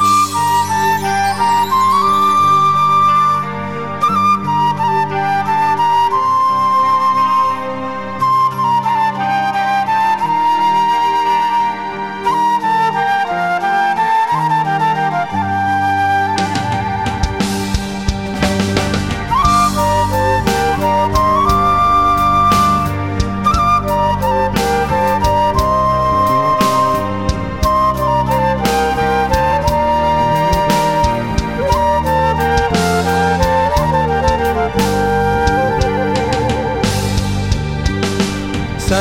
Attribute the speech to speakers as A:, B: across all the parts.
A: Música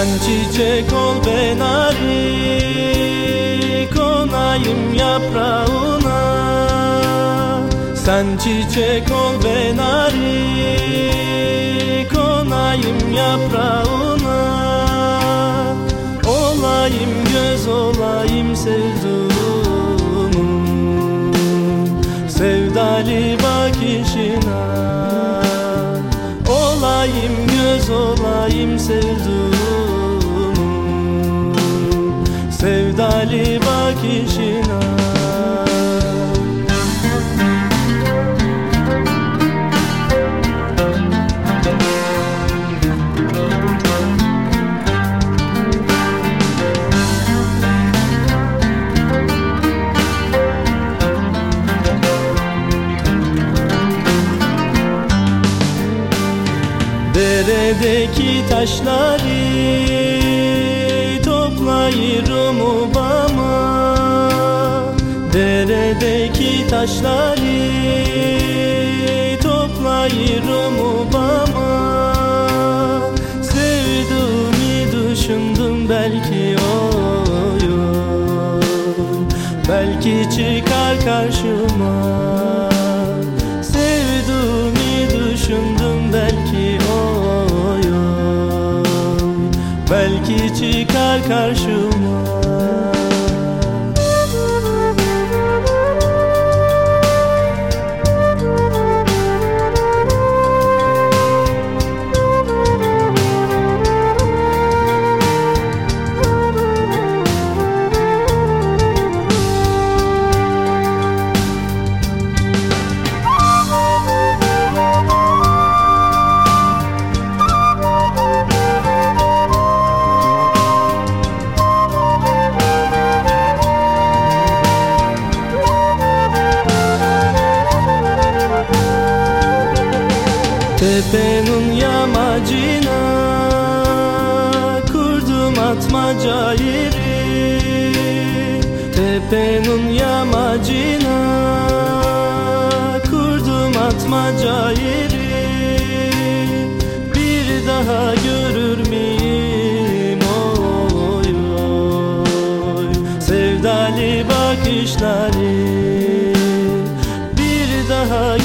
A: Sen çiçek ol ben arı Konayım yaprağına. Sen çiçek ol ben arı Konayım yaprağına. Olayım göz olayım sevduğumun. Sevdali bakışına Olayım göz olayım sevduğum Sevdali bakışına Deredeki taşları taşları toplayırım obama. Sevdiğimi düşündüm belki oy oy Belki çıkar karşıma. Sevdiğimi düşündüm belki oy oy Belki çıkar karşıma Tepenin yamacına kurdum atmaca yeri Tepenin yamacına kurdum atmaca yeri Bir daha görür müyüm oy oy. Sevdali bakışları. Bir daha